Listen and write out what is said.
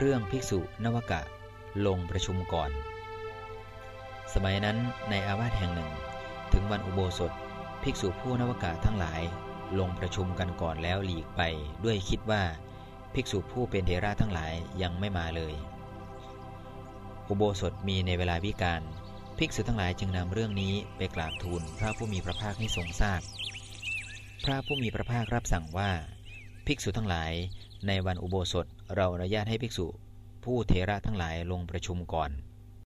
เรื่องภิกษุนวกะ ลงประชุมก่อน สมัยนั้นในอาวาสแห่งหนึ่ง ถึงวันอุโบสถ ภิกษุผู้นวกะทั้งหลาย ลงประชุมกันก่อนแล้วหลีกไป ด้วยคิดว่า ภิกษุผู้เป็นเทระทั้งหลายยังไม่มาเลย อุโบสถมีในเวลาวิการ ภิกษุทั้งหลายจึงนำเรื่องนี้ไปกราบทูลพระผู้มีพระภาคให้ทรงทราบพพระผู้มีพระภาครับสั่งว่า ภิกษุทั้งหลาย ในวันอุโบสถเราอนุญาตให้ภิกษุ ผู้เทระทั้งหลายลงประชุมก่อน